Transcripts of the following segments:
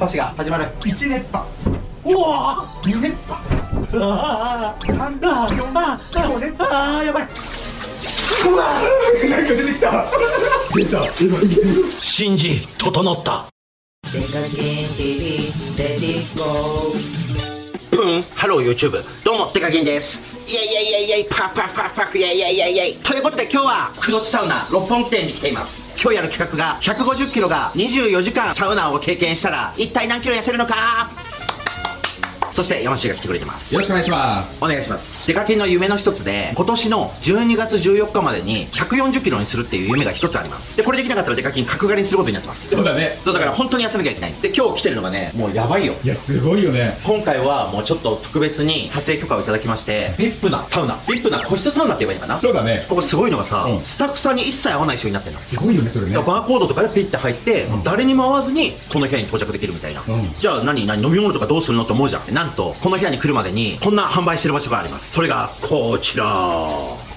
熱波師が始まる。1熱波。うわ2熱波。ーうわー3熱波4あー5熱波。あーやばい。うわなんか出てきた。出た。信じ整った。デカキン TV Ready go。プン。 Hello YouTube どうもデカキンですイェイイェイイェイイェイパフパフパフパフイェイイェイイェイイェイということで今日は黒地サウナ六本木店に来ています今日やる企画が150キロが24時間サウナを経験したら一体何キロ痩せるのかそして山氏が来てくれてます。よろしくお願いします。お願いします。デカキンの夢の一つで今年の12月14日までに140キロにするっていう夢が一つあります。でこれできなかったらデカキン角刈りにすることになってます。そうだね。そうだから本当に痩せなきゃいけない。で今日来てるのがねもうやばいよ。いやすごいよね。今回はもうちょっと特別に撮影許可をいただきまして VIP なサウナ。VIP な個室サウナって言えばいいのかな？そうだね。ここすごいのがさ、うん。スタッフさんに一切会わない人になってるの。すごいよねそれね。バーコードとかでピッて入って、ん。誰にも会わずにこの部屋に到着できるみたいな、うん。じゃあ何何飲み物とかどうするのって思うじゃん。ななんとこの部屋に来るまでにこんな販売してる場所があります。それがこちら。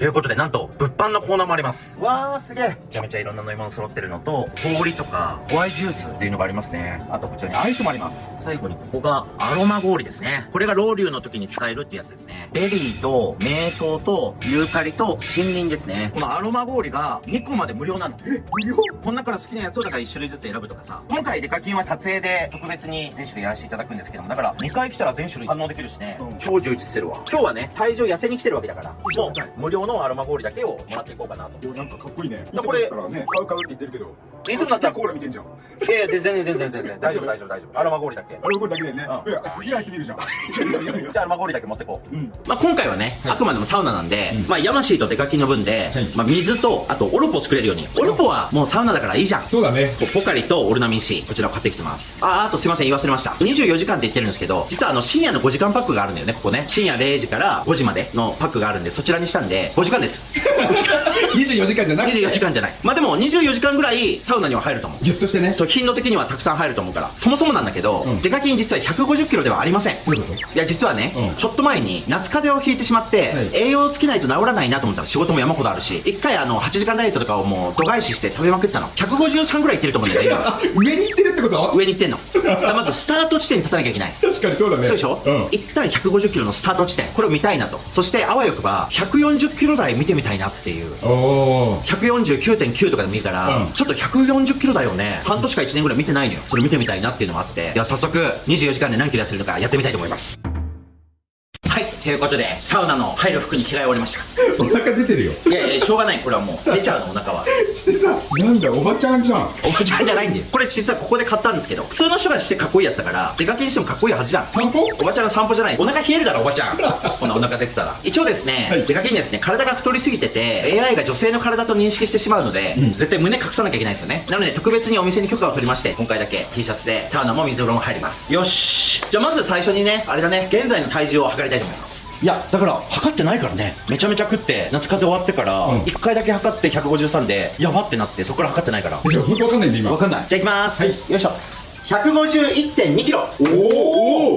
ということでなんと物販のコーナーもあります。わーすげえ。めちゃめちゃいろんな飲み物揃ってるのと氷とかホワイトジュースっていうのがありますね。あとこちらにアイスもあります。最後にここがアロマ氷ですね。これがロウリュの時に使えるってやつですね。ベリーと瞑想とユーカリと森林ですね。このアロマ氷が2個まで無料なの。え無料？この中から好きなやつをだから1種類ずつ選ぶとかさ。今回デカキンは撮影で特別に全種類やらせていただくんですけどもだから2回来たら全種類堪能できるしね、うん。超充実してるわ。今日はね体重痩せに来てるわけだから。もう無料のアロマ氷だけをもらっていこうかなと。なんかかっこいいね。いつやこれ買う買うって言ってるけど。いつもだった？らコーラ見てんじゃん。いやいや全然全然全然。大丈夫大丈夫大丈夫。アロマ氷だけ？あれこれだけでね。うん。いや、すげえアイス見るじゃん。じゃあアロマ氷だけ持ってこう、うん。まあ、今回はね、あくまでもサウナなんで、うん。まあ、ヤマシーとデカキンの分で、はいまあ、水とあとオルポを作れるように。オルポはもうサウナだからいいじゃん。そうだね。ポカリとオルナミン C こちらを買ってきてます。ああとすいません言い忘れました。24時間って言ってるんですけど実はあの深夜の5時間パックがあるんだよねここね。深夜0時から5時までのパックがあるんでそちらにしたんで5時間です。24時間じゃなくて？24時間じゃない。まあでも24時間ぐらいサウナには入ると思う。ぎゅっとしてね。そう頻度的にはたくさん入ると思うから。そもそもなんだけど、うん。デカキン実は150キロではありません。どういうこと？いや実はね、うん。ちょっと前に夏風邪をひいてしまって、はい。栄養をつけないと治らないなと思ったら仕事も山ほどあるし。一回あの8時間ダイエットとかをもう度外視して食べまくったの。153ぐらいいってると思うんだよね今。あ上に行ってるってこと？上に行ってんの。まずスタート地点に立たなきゃいけない。確かにそうだね。そうでしょ、うん。一旦150キロのスタート地点。これを見たいなと。そしてあわよくば140キロ台見てみたいなっていう。おお149.9とかでもいいから、うん。ちょっと140キロ台をね。半年か1年ぐらい見てないのよ。それ見てみたいなっていうのがあって。では早速24時間で何キロ痩せるのかやってみたいと思います。はいということでサウナの入る服に着替え終わりました。お腹出てるよ。いやいやしょうがない。これはもう 出ちゃうのお腹は。してさなんだおばちゃんじゃん。おばちゃんじゃないんだよ。これ実はここで買ったんですけど普通の人がしてかっこいいやつだから出かけにしてもかっこいいはずじゃん。散歩？おばちゃんの散歩じゃない。お腹冷えるだろおばちゃん。こんなお腹出てたら。一応ですね、はい。出かけにですね。体が太りすぎてて AI が女性の体と認識してしまうので、うん。絶対胸隠さなきゃいけないんですよね。なので特別にお店に許可を取りまして今回だけ T シャツでサウナも水風呂も入ります。よし。じゃあまず最初にねあれだね現在の体重を測りたいと思いますいやだから測ってないからね。めちゃめちゃ食って夏風邪終わってからうん。1回だけ測って153でやばってなってそこから測ってないから。じゃあ本当わかんないんで今。わかんない。じゃあいきます、はい。よいしょ。151.2キロ。お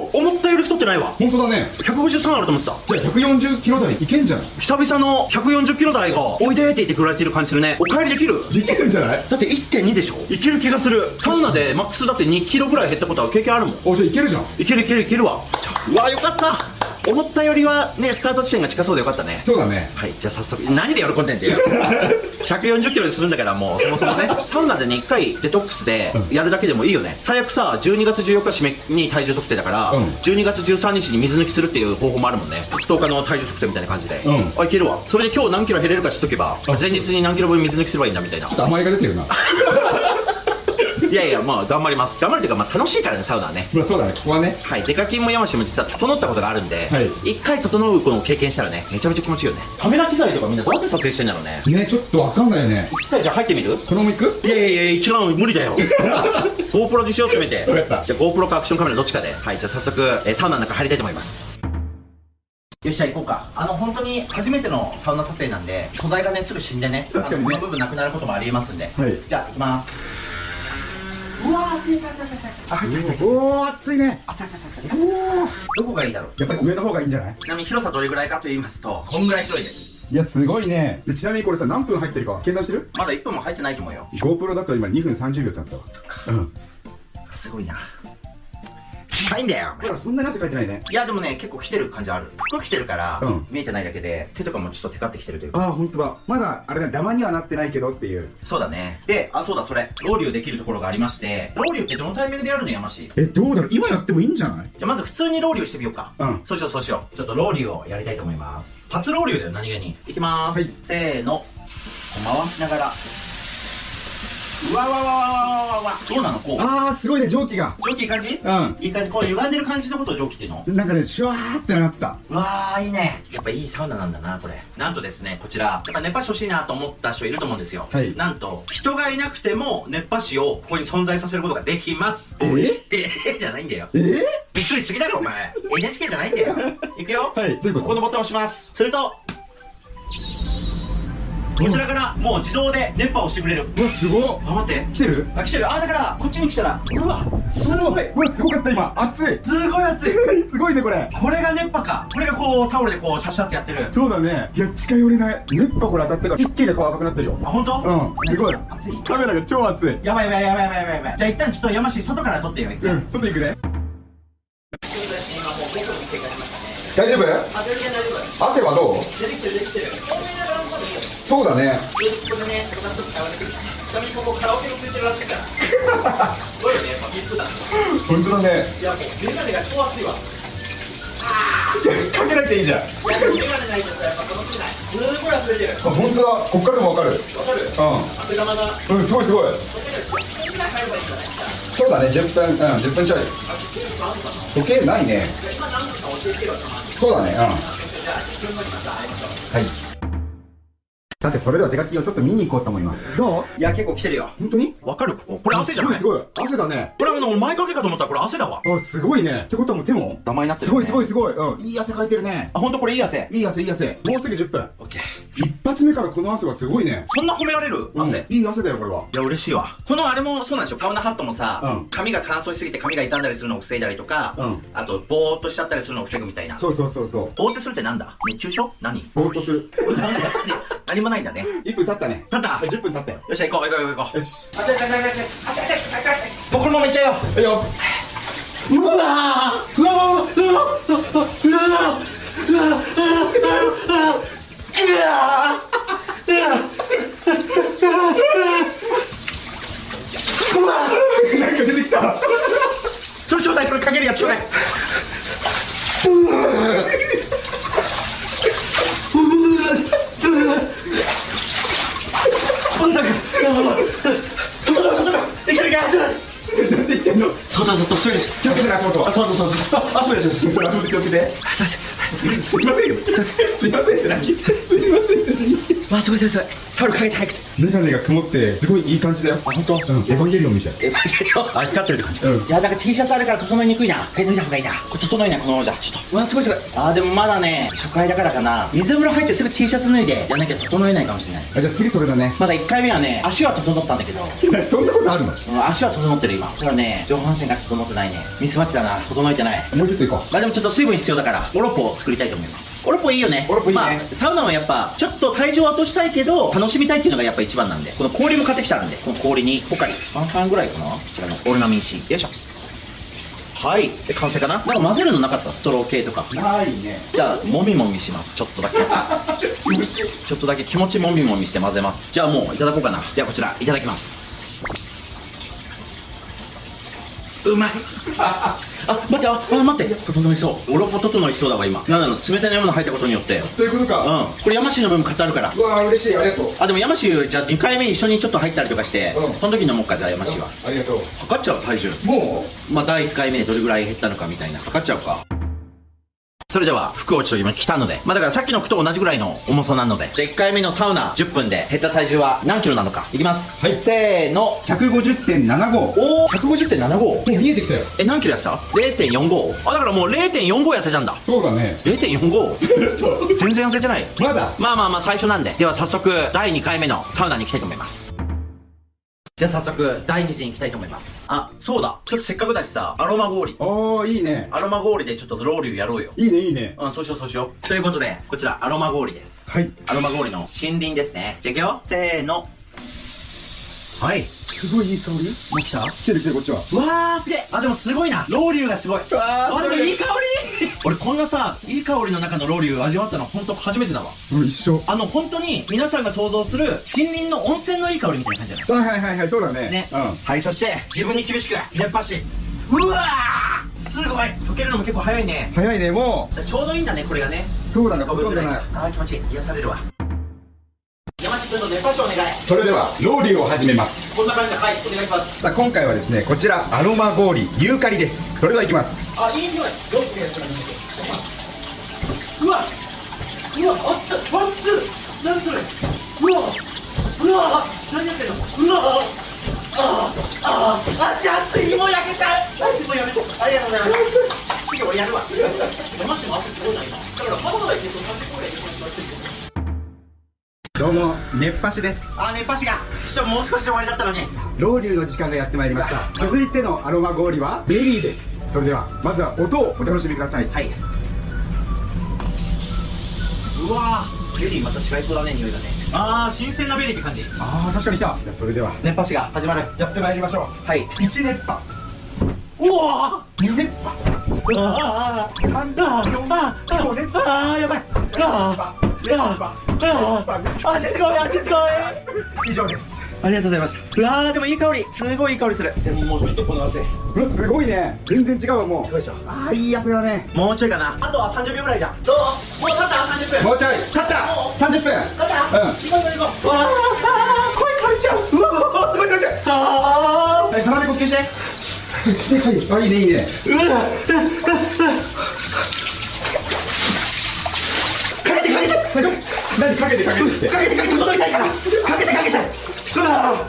お思ったより太ってないわ。本当だね。153あると思ってた。じゃあ140キロ台いけんじゃん久々の140キロ台がおいでって言ってくれてる感じするね。お帰りできる。できるんじゃない？だって1.2でしょ。いける気がする。サウナでマックスだって2キロぐらい減ったことは経験あるもん。おじゃあいけるじゃん。いけるいけるいけるわ。うわよかった思ったよりはねスタート地点が近そうでよかったね。そうだね。はいじゃあ早速何で喜んでんだよ。140キロにするんだからもうそもそもねサウナでね1回デトックスでやるだけでもいいよね。最悪さ12月14日締めに体重測定だから、うん。12月13日に水抜きするっていう方法もあるもんね。格闘家の体重測定みたいな感じで、うん。あいけるわ。それで今日何キロ減れるか知っとけばあ前日に何キロ分水抜きすればいいんだみたいな。ちょっと甘えが出てるないやいやまあ頑張ります。頑張るっていうかまあ楽しいからねサウナはね。まあそうだね。ここはね。はい、デカキンもヤマシも実は整ったことがあるんで、はい。一回整うことを経験したらねめちゃめちゃ気持ちいいよね。カメラ機材とかみんなどうやって撮影してんだろうね。ね。ちょっとわかんないよね。一回じゃあ入ってみる？このまま行く？いやいやいや違う無理だよ。GoPro にしようせめて。わかった。じゃあ GoPro かアクションカメラどっちかで。はいじゃあ早速、えーサウナの中入りたいと思います。よしじゃあ行こうか。あの本当に初めてのサウナ撮影なんで素材がねすぐ死んでね確かにね。あのこの部分なくなることもありえますんで、はい。じゃあ行きますうわー熱い熱い熱い熱いおー、熱いね。熱い熱い熱いどこがいいだろうやっぱり上の方がいいんじゃないちなみに広さどれぐらいかと言いますとこんぐらい広いですいや、すごいね。でちなみにこれさ、何分入ってるか計算してるまだ1分も入ってないと思うよ ?GoPro だと今2分30秒ってなってたわ。うん。すごいな近いんだよ。ほら、そんなに汗かいてないね。いやでもね結構来てる感じある。服着てるから、うん。見えてないだけで手とかもちょっとテカってきてるというか。ああ、ほんとだ。まだ、あれだ、ダマにはなってないけどっていう。そうだね。であそうだそれ。ロウリュできるところがありましてロウリュってどのタイミングでやるの山氏え、どうだろう。今やってもいいんじゃない？じゃあまず普通にロウリュしてみようか。うん。そうしようそうしよう。ちょっとロウリュをやりたいと思います。初ロウリュだよ何気に。いきまーす、はい。せーの。回しながら。うわわわわわわわどうなのこう？ああすごいね蒸気が。蒸気いい感じ？うん。いい感じ？こう歪んでる感じのことを蒸気っていうの？なんかねシュワーってなってた。わあいいね。やっぱいいサウナなんだなこれ。なんとですねこちら。やっぱ熱波師欲しいなと思った人いると思うんですよ。はい。なんと人がいなくても熱波師をここに存在させることができます。ええっじゃないんだよ。えびっくりすぎだろお前。NHK じゃないんだよ。いくよ。はいいうこここのボタンを押します。するとこちらからもう自動で熱波をしてくれるうわ、すごっあ待って来てる？あ来てるあだからこっちに来たらうわすごいうわ、すごかった、今。熱い。すごい熱い すごいね、これ。これが熱波かこれがこうタオルでこうシャッシャってやってるそうだね。いや、近寄れない。熱波これ当たったから、一気に顔赤くなってるよ。あ本当？うん、すごい。熱いカメラが超熱い。やばいやばいやばいやばいやばいじゃあ一旦ちょっと山氏外から撮ってよ一回うん、外行くね。大丈夫？あ全然大丈夫汗はどう？出てきてる出てきてるそうだね。これねこれちょっと会話できるちなみにここカラオケもついてるらしいからすごいよねパキッとだ本当だね。いやもうメガネが超熱いわかけなきゃいいじゃん。あ、いやでもメガネないとさやっぱ楽しめないすごい熱いてる本当だ。こっからでもわかる。わかるう汗玉がん。うん、すごいすごい。そうだね、10分、うん、10分ちょい。時計ないね。今何分か教えてよそうだね、うん。じゃあ10分後にまた会いましょうはい。さて、それでは手書きをちょっと見に行こうと思います。どう？いや結構来てるよ本当に？わかる？こここれ汗じゃない？すごい。汗だね。これあの前掛けかと思ったらこれ汗だわあ、すごいね。ってことはもう手もダマになってるすごいすごいいすごい。うん。いい汗かいてるね。あ本当これいい汗？いい汗、いい汗。もうすぐ10分。オッケー一発目からこの汗はすごいね。そんな褒められる？汗、うんいい汗だよ、これは。いや嬉しいわこのあれもそうなんですよサウナハットもさ、うん髪が乾燥しすぎて髪が傷んだりするのを防いだりとか、うんあとボーっとしちゃったりするのを防ぐみたいなそうそうそうそう。ボーってするってなんだ？熱中症？何？ぼーっとする。何もないんだね1分経ったね。た？だ10分経ったよ。よっしゃ行こう行こう行こう行こうよし。あちゃちゃちゃちゃちゃちゃちゃちゃちゃ僕のまま行っちゃうよいいよ。うわーうわーうわーうわーうわーうわーうわーなんか出てきた。それちょうだいそれかけるやつちょうだいいあ、そうです。アプリ局で。すいません。すいませんって何？って何あすごいすごいすごい。タオルかけて早く。メガネが曇って、すごいいい感じだよ。あ、本当？うん。エヴァンゲリオンみたい。えあ光ってるって感じ、うん。いやなんか T シャツあるから整いにくいな。一回脱いだ方がいいな。これ整いなこのままじゃ。ちょっと。うわすごいすごいあーでもまだね初回だからかな。水風呂入ってすぐ T シャツ脱いでやんなきゃ整えないかもしれない。あ、じゃあ次それだね。まだ1回目はね足は整ったんだけど。そんなことあるの？うん足は整ってる今。ただね上半身が整ってないね。ミスマッチだな。整えてない。もうちょっと行こまあでもちょっと水分必要だからオロポを作りたいと思いますオロポいいよね。いいね。まあ、サウナはやっぱちょっと体重を落としたいけど楽しみたいっていうのがやっぱ一番なんで。この氷も買ってきたんで。この氷に。ポカリワンパンぐらいかな。こちらのオルナミン C よいしょ。はい。で完成かな？なんか混ぜるのなかった？ストロー系とか。う。ないね。じゃあもみもみします。ちょっとだけ。気持ち。ちょっとだけ気持ちもみもみして混ぜます。じゃあもういただこうかな。ではこちらいただきますうまい。あ待ってああ待って。整いそうオロポ整いそうだわ今。なんだろう冷たい飲み物入ったことによって。ということうん。か。これ山氏の分も買ってあるから。うわー、嬉しい。ありがとう。あでも山氏じゃあ2回目一緒にちょっと入ったりとかして、うん。その時に飲もうかじゃあ山氏は。ありがとう。測っちゃう体重。もまあ第1回目でどれぐらい減ったのかみたいな。測っちゃうかそれでは服をちょっと今着たので。まあだからさっきの服と同じぐらいの重さなので。じゃあ1回目のサウナ10分で減った体重は何キロなのか。いきます。はい。せーの。う、150.75。おお150.75もう見えてきたよ。え何キロ痩せた ?0.45 あだからもう0.45痩せたんだ。そうだね。0.45そう。全然痩せてない。まだ？まあまあまあ最初なんで。では早速第2回目のサウナに行きたいと思いますじゃあ早速第2次に行きたいと思います。あそうだ。ちょっとせっかくだしさアロマ氷。おー、いいね。アロマ氷でちょっとロウリュやろうよ。いいね、いいね。うんそうしようそうしよう。ということでこちらアロマ氷です。はい。アロマ氷の森林ですね。じゃあいくよ。せーのはい。すごいいい香り？もう来た？来てる来てるこっちは。わーすげえ。あでもすごいな。ロウリュウがすごい。わーあでもい。い香り。俺こんなさいい香りの中のロウリュウ味わったの本当初めてだわ。うん一緒あの本当に皆さんが想像する森林の温泉のいい香りみたいな感じじゃな。いはいはいはいはいそうだね。ね、うん。はいそして自分に厳しく熱波師。うわーすごい。溶けるのも結構早いね。早いねもちょうどいいんだねこれがね。うそうだね5分ぐらいほとんどない。あー気持ちいい。癒されるわお願い。それではロウリュを始めます。こんな感じではいお願いします。さあ今回はですねこちらアロマ氷ユーカリです。それではいきます？あいい匂い。どっちがやっ。たらいいんだけどうわうわ熱っ熱っ何それうわうわ何やってんのうわあああ足熱いもう焼けちゃう足もうやめてありがとうございます次俺やるわ山下も汗すごいな今だからまだまだいけそう30個ぐらどうも熱波師です。あ熱波師が。師匠もう少しで終わりだったのに。ロウリュの時間がやってまいりました。続いてのアロマ氷はベリーです。それではまずは音をお楽しみください。はい。うわー。ベリーまた違いそうだね匂いがね。ああ新鮮なベリーって感じ。ああ確かに来た。じゃあそれでは熱波師が始まる。やってまいりましょはい。う1熱波。うわ2熱波。ーうわー。3熱波4熱波。5熱波やばい。やばいあー足すごい足すごい。以上です。ありがとうございましたうわーでもい。い。香りすごい。い。い。香りするでももう見てこの汗うわすごい。ね全然違うわもうごい。しょああい。い。汗だねもうちょい。かなあとは30秒ぐらい。じゃんどうもう経った30分もうちょい。勝った30分経ったうん行こう行こう行こううわーあー声枯れちゃううわーすごい。すごい。すごい。あはい。鼻で呼吸してはい。あい。い。ねい。い。ねうわかけてかけて何かけてかけてってかけてかけて整いたいからかけてかけてあ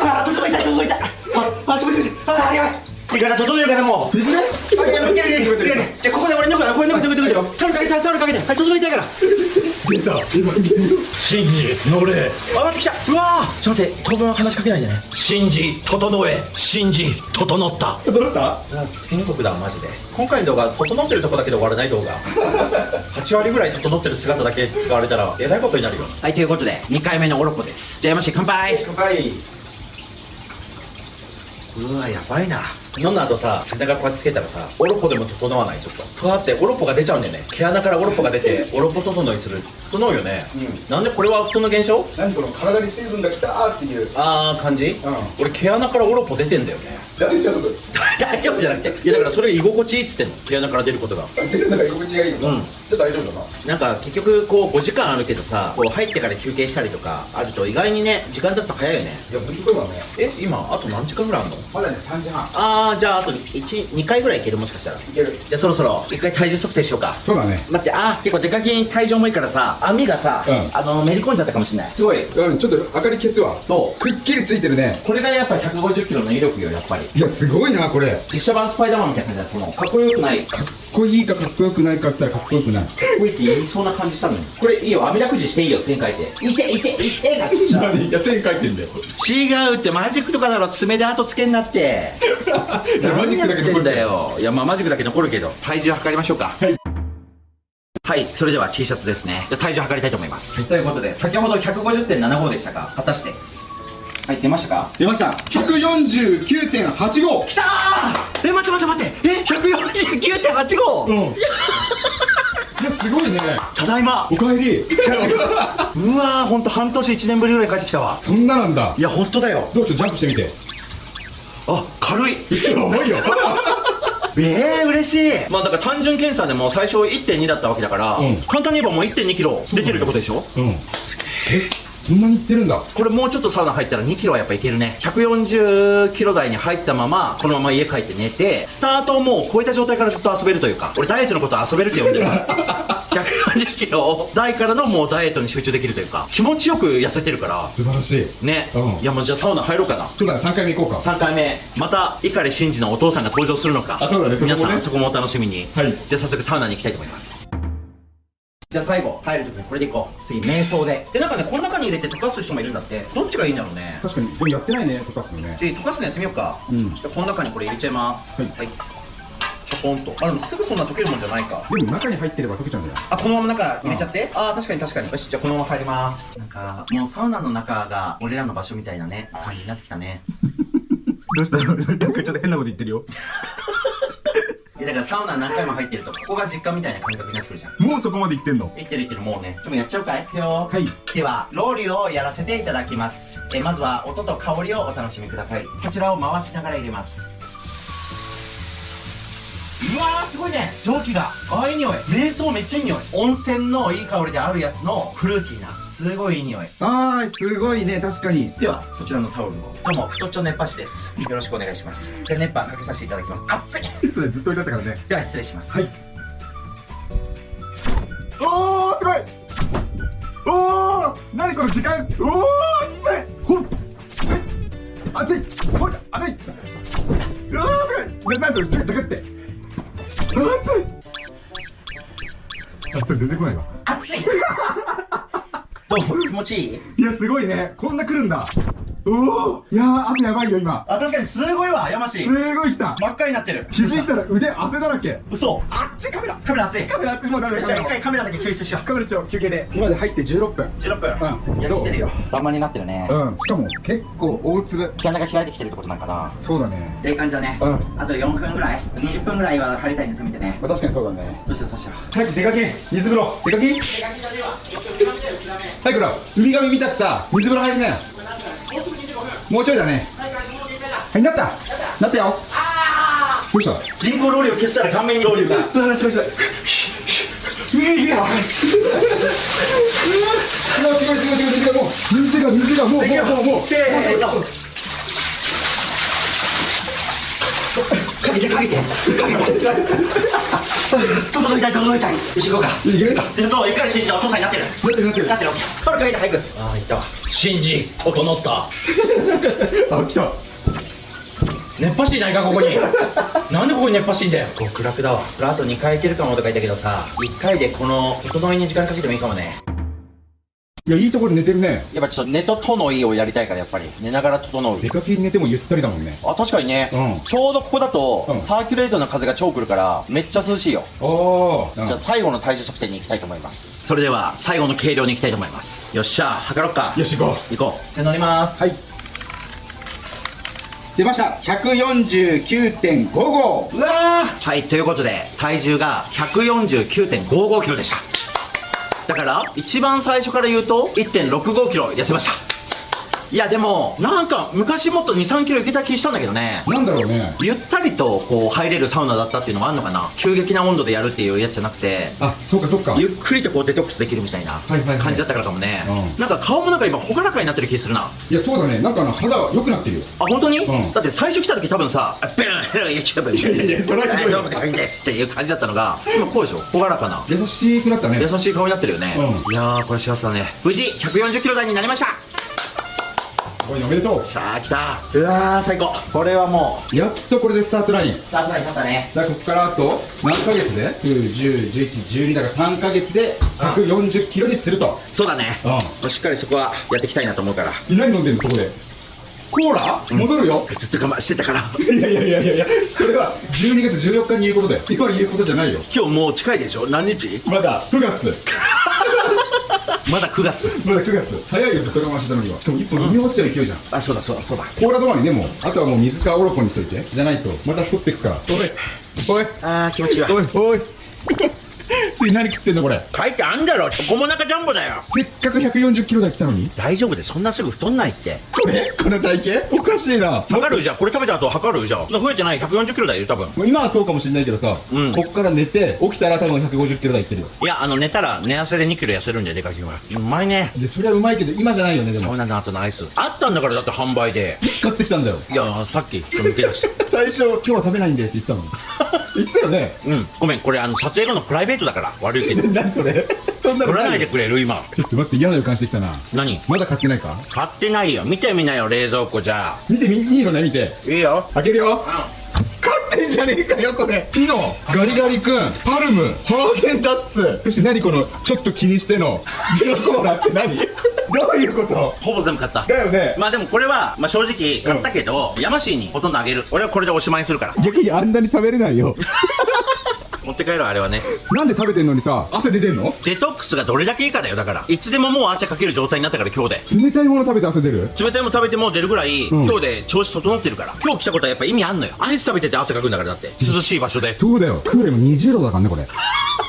あ整いたい整いたいああすごいすごいあやばいいいから整えるからもう別ねあいやいけるいけるいけるいけるじゃあここで俺抜くからこれ抜く抜く抜く抜くタオルかけてタオルかけてはい整いたいから出た。シンジ乗れ。あ待ってきた。うわー。ちょっと待って当分話しかけないでねシンジ整え。シンジ整った。整った？天国だマジで。今回の動画整ってるとこだけで終わらない動画。8割ぐらい整ってる姿だけ使われたらえらいことになるよ。はいということで2回目のオロポです。じゃあ山下乾杯。乾杯うわやばいな。飲んだ後さ背中こうやってつけたらさオロポでも整わない？ちょっと。ふわってオロポが出ちゃうんだよね。毛穴からオロポが出てオロポ整いする整うよね、うなんでこれは普通の現象？何この体に水分がきたーっていう。あー感じ、ん。俺毛穴からオロポ出てんだよね大丈夫。大丈夫じゃなくていやだからそれ居心地いいっつってんの。毛穴から出ることが。出るのが居心地がいいの。か、うん。ちょっと大丈夫だな。なんか結局こう5時間あるけどさこう入ってから休憩したりとかあると意外にね時間経つと早いよね。いや無理そうだね。え今あと何時間ぐらいあるの？まだね3時半。あーじゃああと12回ぐらいいける？もしかしたら。いける。じゃあそろそろ一回体重測定しようか。そうだね。待ってあー結構出かけに体重重いからさ網がさ、うん。あのめり込んじゃったかもしれない。すごい。うんちょっと明かり消すわ。どう。くっきりついてるね。これがやっぱ150キロの威力よやっぱりいやすごいなこれ。か実写版スパイダーマンみたいな感じだこの。かっこよくない。かっっこいいかかっこよくないかって言ったらかっこよくない。こいいって言いそうな感じしたのに。これいいよ網だくじしていいよ1000回転いて。いていてがちっちゃ何？いや線書いてんだよ。違うってマジックとかだろ爪で後つけんなって。いやマジックだけ残っちゃう。何やってんだよ。いやまあマジックだけ残るけど体重測りましょうか。はい。はいそれでは T シャツですね。じゃあ体重測りたいと思います、ということで先ほど150.75でしたか果たしてはい出ましたか？出ました。149.85きたー！え待って待って待って。え149.85、うん。いやすごいね。ただいま。おかえり。うわーほんと半年1年ぶりぐらい帰ってきたわ。そんななんだ。いや本当だよ。どうちょっとジャンプしてみて。あ軽い。重いよ。え えー、嬉しい。まあだから単純検査でも最初1.2だったわけだから、うん。簡単に言えばもう1.2キロ出てるってことでしょ？うんえそんなにいってるんだ。これもうちょっとサウナ入ったら2キロはやっぱいけるね。140キロ台に入ったままこのまま家帰って寝てスタートをもう超えた状態からずっと遊べるというか俺ダイエットのことは遊べるって呼んでるから。140キロ台からのもうダイエットに集中できるというか気持ちよく痩せてるから。素晴らしい。ね、うん。いやもうじゃあサウナ入ろうかな。そうだね3回目行こうか。3回目。また碇シンジのお父さんが登場するのか。あそうだねそこもね。皆さんそこもお楽しみに、はい。じゃあ早速サウナに行きたいと思いますじゃあ最後入るときにこれでいこう。次瞑想で。でなんかねこの中に入れて溶かす人もいるんだって。どっちがいいんだろうね。確かに。でもやってないね溶かすのね。で溶かすのやってみようか、うん。じゃあこの中にこれ入れちゃいます。はい。ちょこんと。あでもすぐそんな溶けるもんじゃないか。でも中に入ってれば溶けちゃうんだよ。あこのまま中入れちゃって？ああ確かに確かに。よしじゃあこのまま入ります。なんかもうサウナの中が俺らの場所みたいなね感じになってきたね。どうした？の なんかちょっと変なこと言ってるよだからサウナ何回も入ってるとここが実家みたいな感覚になってくるじゃん。もうそこまで言ってんの？いってるいってるもうね。でもやっちゃうかい。よ。はい。ではロウリュをやらせていただきます。えまずは音と香りをお楽しみください。こちらを回しながら入れます。うわーすごいね。蒸気が。あーいい匂い。瞑想めっちゃいい匂い。温泉のいい香りであるやつのフルーティーなすごいいい匂い。あーすごいね確かに。ではそちらのタオルを。どうも太っちょ熱波師です。よろしくお願いします。じゃあ熱波かけさせていただきます。熱い。それずっと置いてあったからね。では失礼します。はい。おーすごい。おー何この時間。おー熱い。ほっ。はい熱い。ほい熱い。うわーすごい。それて。熱い。あそれ出てこないわ。熱いどう？も気持ちいい？いやすごいね。こんな来るんだ。おおいやー汗やばいよ今。あ確かにすごいわ山氏すごい来た。真っ赤になってる。気づいたら腕汗だらけ。嘘。あっちカメラ。カメラ熱い。カメラ熱い。もうダメだよしじゃあ一回カメラだけ救出しよう。カメラちょ休憩で。今まで入って16分。16分、うん。やりきてるよ。ダンマになってるね、うん。しかも結構大粒。毛穴が開いてきてるってことなんかな。そうだね。いい感じだね、うん。あと4分ぐらい。20分ぐらいは入りたいんです見てねまあ確かにそうだね。そうしようそうしよう。早く出かけ。水風呂。出かけ。手書きだけは一応見た目だよ見たくさ水風呂入りなよ。もうちょいだね。はいなった。なったよ。どうした人工ロウリュを消したら顔面にロウリュがあすごいすごいいやいやすごいすごい。すごいすごい もう水が水がもうもうもうもう。せーのけて。かけて。かけて。整いたい整いたい行こうかいけるえっといかに信じお父さんになって。るなって。るなって。るなって。るほらかけて。早くああいったわ信じ整ったあ来た熱波師いないかここになんでここに熱波師いんだよ極楽だわあと2回いけるかもとか言ったけどさ1回でこの整いに時間かけて。もいいかもねいやいいところ寝てるね。やっぱちょっと寝と整いをやりたいからやっぱり。寝ながら整う出かけに寝てもゆったりだもんね。あ確かにね、うん。ちょうどここだと、うん。サーキュレートの風が超来るからめっちゃ涼しいよ、おー。じゃあ最後の体重測定に行きたいと思います。それでは最後の計量に行きたいと思います。よっしゃ測ろっか。よし行こ行こう。じゃあ乗ります。はい。出ました。149.55うわー。はいということで体重が149.55キロでしただから一番最初から言うと1.65キロ痩せました。いやでもなんか昔もっと23キロいけた気したんだけどね。なんだろうね。ゆったりとこう入れるサウナだったっていうのもあるのかな？急激な温度でやるっていうやつじゃなくてあそうかそうか。ゆっくりとこうデトックスできるみたいな感じだったからかもね、うん。なんか顔もなんか今朗らかになってる気するな。いやそうだね。なんか肌良くなってるよ。あ本当に、うん。だって最初来た時多分さ「ベン！ヘロ YouTube いやいやそれはひどいどうも高いです」っていう感じだったのが今こうでしょ？朗らかな。優しくなったね。優しい顔になってるよね、ういやーこれ幸せだね。無事140キロ台になりましたすごいねおめでと。さあ来た。うわー最高。これはもう。うやっとこれでスタートライン。スタートライン立ったね。だからここからあと何ヶ月で ?9101112 だから3ヶ月で140キロにすると。そうだね。うしっかりそこはやっていきたいなと思うから。何飲んでんの？そこで。コーラ？戻るよ。ずっと我慢してたから。いやいやいやいやいや。それは12月14日に言うことだよ今言うことじゃないよ。今日もう近いでしょ？何日？まだ9月まだ9月。まだ9月。早いよずっと我慢してたのには。しかも1本飲み終わっちゃう勢いじゃん。あそうだそうだそうだ。コーラ止まりでもあとはもう水かおろこにしといて。じゃないとまた太っていくから。おい。おい。あー気持ちいい。わおいおい次何食ってんのこれ？書いてあんだろ。チョコモナカジャンボだよ。せっかく140キロ台来たのに。大丈夫でそんなすぐ太んないって。これ？この体型？おかしいな。測る？じゃんこれ食べた後測る？じゃん増えてない140キロだよ多分。もう今はそうかもしれないけどさ、うん。こっから寝て起きたら多分150キロ台いってるよ。いやあの寝たら寝汗で2キロ痩せるんで出かけは。うまいね。でそれはうまいけど今じゃないよねでも。サウナの後のアイス。あったんだからだって販売で。使ってきたんだよ。いやさっき抜け出した。最初今日は食べないんでって言ってたのに 言ってたよね。うん。ごめんこれあの撮影後のプライベートだから悪いけど。何それ？そんなの取らないでくれる？今。ちょっと待って嫌な予感してきたな。何？まだ買ってないか？買ってないよ。見てみなよ冷蔵庫じゃ。見てみいいのね見て。いいよ。開けるよ。う買ってんじゃねえかよこれピノガリガリ君パルムハーゲンダッツそして何このちょっと気にしてのゼロコーラって何どういうことほぼ全部買っただよねまあでもこれは、まあ正直買ったけど、ヤマシーにほとんどあげる俺はこれでおしまいにするから逆にあんなに食べれないよ持って帰るあれはね。なんで食べてんのにさ汗出てんの？デトックスがどれだけいいかだよだから。いつでももう汗かける状態になったから今日で。冷たいもの食べて汗出る？冷たいもの食べても出るぐらい、ん。今日で調子整ってるから。今日来たことはやっぱ意味あんのよ。アイス食べてて汗かくんだからだって。涼しい場所で。そうだよ。クーラー今20度だからねこれ。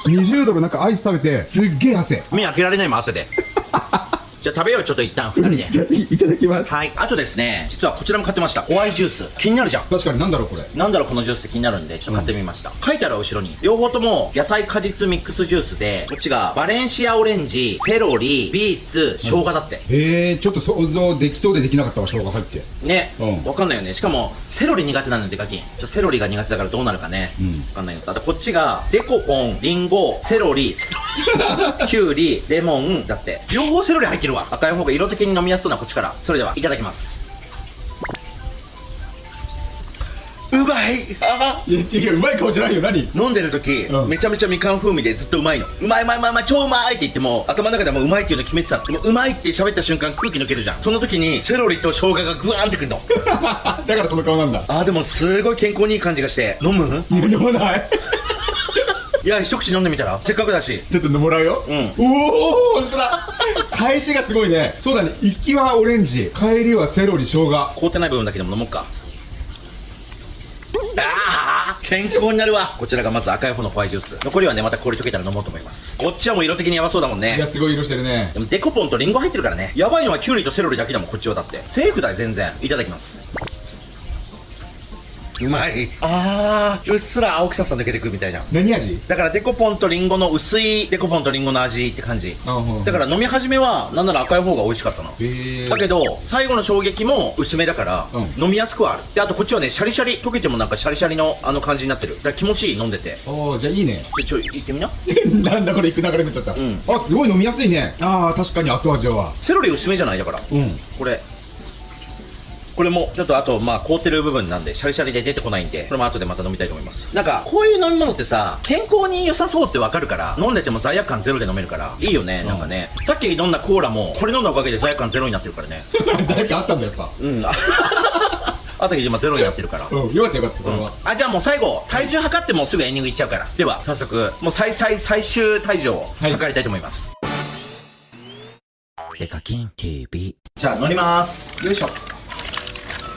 20度の中アイス食べてすっげえ汗。目開けられないもん汗で じゃあ食べようちょっと一旦二人で。じゃあいいただきます。はい。あとですね実はこちらも買ってました。ホワイジュース。気になるじゃん。確かになんだろうこれ。なんだろうこのジュースって気になるんでちょっと買ってみました、書いてあるわ後ろに両方とも野菜果実ミックスジュースでこっちがバレンシアオレンジセロリビーツ生姜だって、へえちょっと想像できそうでできなかったわ生姜入って。ね、うん。わかんないよね。しかもセロリ苦手なんでデカキンちょセロリが苦手だからどうなるかね、うん。わかんないよ。あとこっちがデコポンリンゴセロリセロリ キュウリレモンだって。両方セロリ入ってるわ。赤い方が色的に飲みやすそうなこっちから。それではいただきます。うまい。あいやいやうまい顔じゃないよ。何？ー飲んでる時、うん。めちゃめちゃみかん風味でずっとうまいの。うまいうまいうまいうまい超うまいって言っても頭の中でもうまいっていうの決めてた。うまいって喋った瞬間空気抜けるじゃん。その時にセロリと生姜がグワーンってくるの。だからその顔なんだ。あーでもすごい健康にいい感じがして。飲む？いや飲まないいや一口飲んでみたらせっかくだし。ちょっともらうよ。うん。おお本当だ。返しがすごいね。そうだね。行きはオレンジ。帰りはセロリ生姜。凍ってない部分だけでも飲もうか。あー健康になるわ。こちらがまず赤い方のホワイトジュース。残りはねまた氷溶けたら飲もうと思います。こっちはもう色的にヤバそうだもんね。いやすごい色してるね。でもデコポンとリンゴ入ってるからね。やばいのはキュウリとセロリだけだもんこっちはだって。セーフだよ全然。いただきますうまい。あーうっすら青臭さ抜けてくみたいな。何味？だからデコポンとリンゴの薄いデコポンとリンゴの味って感じ。だから飲み始めはなんなら赤い方が美味しかったの。だけど最後の衝撃も薄めだから、うん。飲みやすくはある。であとこっちはねシャリシャリ溶けてもなんかシャリシャリのあの感じになってる。だから気持ちいい飲んでて。おーじゃあいいね。ちょちょ行ってみな。なんだこれ行く流れになっちゃった、ん。あすごい飲みやすいね。ああ確かに後味は。セロリ薄めじゃない？だから。うん。これこれもちょっとあとまあ凍ってる部分なんでシャリシャリで出てこないんでこれも後でまた飲みたいと思います。なんかこういう飲み物ってさ健康に良さそうってわかるから飲んでても罪悪感ゼロで飲めるからいいよね、なんかね。さっき飲んだコーラもこれ飲んだおかげで罪悪感ゼロになってるからね。誰かあったんだやっぱ。うん。ああと今ゼロになってるから。うんよかったよかったそれは、あじゃあもう最後体重測ってもうすぐエンディングいっちゃうから。では早速もう最最最終体重をはい。測りたいと思います、デカキン TV じゃあ乗ります。よいしょ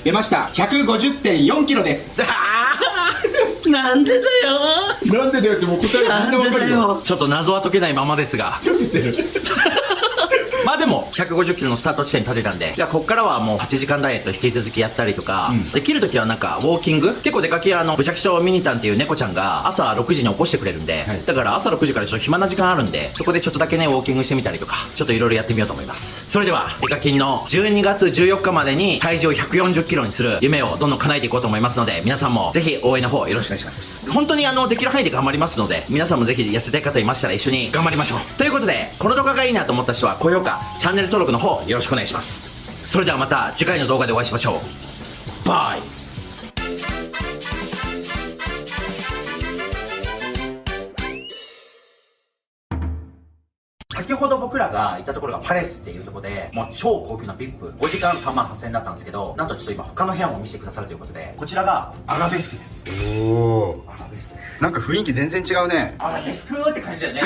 出ました。150.4キロです。なんでだよ。なんでだよってもう答えみんなわかるよ。ちょっと謎は解けないままですがまあでも150キロのスタート地点に立てたんでじゃあここからはもう8時間ダイエット引き続きやったりとか、うん。できる時はなんかウォーキング？結構出かけあのブシャキショミニタンっていう猫ちゃんが朝6時に起こしてくれるんで、はい。だから朝6時からちょっと暇な時間あるんでそこでちょっとだけねウォーキングしてみたりとかちょっといろいろやってみようと思います。それではデカキンの12月14日までに体重を140キロにする夢をどんどん叶えていこうと思いますので皆さんもぜひ応援の方よろしくお願いします。本当にあのできる範囲で頑張りますので皆さんもぜひ痩せたい方いましたら一緒に頑張りましょう。ということでこの動画がいいなと思った人は高評価チャンネル登録の方よろしくお願いします。それではまた次回の動画でお会いしましょう。バイ。僕らが行ったところがパレスっていうところで、もう超高級な VIP、5時間3万8000円だったんですけど、なんとちょっと今他の部屋も見せてくださるということで、こちらがアラベスクです。おおアラベスク。なんか雰囲気全然違うね。アラベスクって感じだよね。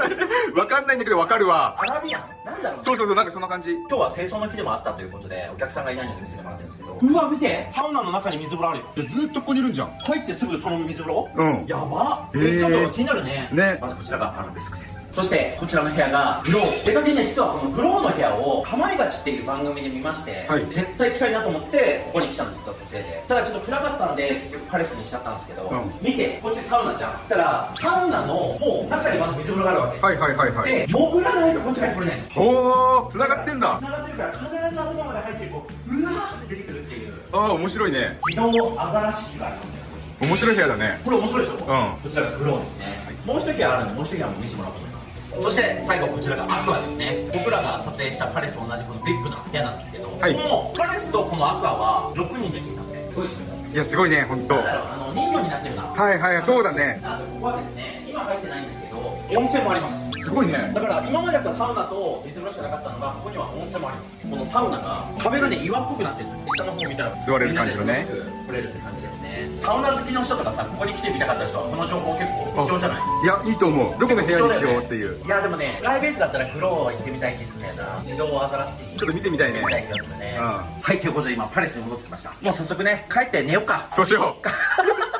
わかんないんだけどわかるわ。アラビアン。なんだろうそうそうそうなんかそんな感じ。今日は清掃の日でもあったということで、お客さんがいないので見せてもらってるんですけど、うわ、見て。サウナの中に水風呂ある。よ。ずっとここにいるんじゃん。入ってすぐその水風呂？うん。やば。へー。えちょっと気になるね。ね。まずこちらがアラベスクですそしてこちらの部屋がグロー。出かけね実はこのグローの部屋を「かまいがち」っていう番組で見まして、はい。絶対行きたいなと思ってここに来たんです実は撮影でただちょっと暗かったんでパレスにしちゃったんですけど、うん。見てこっちサウナじゃん。そしたらサウナのもう中にまず水風呂があるわけ、はいはいはいはい。で潜らないとこっちが来れないのおお繋がってんだ。繋がってるから必ず頭まで入ってこううわーって出てくるっていう。ああ面白いね。自動アザラシ器がありますね面白い部屋だね。これ面白いでしょ、ん。こちらがグローですね、もう一部屋あるんでもう一部屋も見せてもらおうとそして最後こちらがアクアですね。僕らが撮影したパレスと同じこのビッグな部屋なんですけど、はい。このパレスとこのアクアは6人で来たんで。すごいですよねいやすごいね本当。あの人魚になってはいはいそうだね。あのここはですね今入ってないんですけど温泉もあります。すごいね。だから今までだったらサウナと水風呂しかなかったのがここには温泉もあります。このサウナが壁がね岩っぽくなってる。下の方見たら座れる感じのね。みんなで楽しく来れるって感じです。ねサウナ好きの人とかさここに来てみたかった人はこの情報結構貴重じゃない？いやいいと思う。どこの部屋にしようっていう。いやでもねプライベートだったら風呂行ってみたい気すんだよな自動をアザラシちょっと見てみたいね。見たい気がするね。うんはいということで今パレスに戻ってきました。もう早速ね帰って寝ようか。そうしよう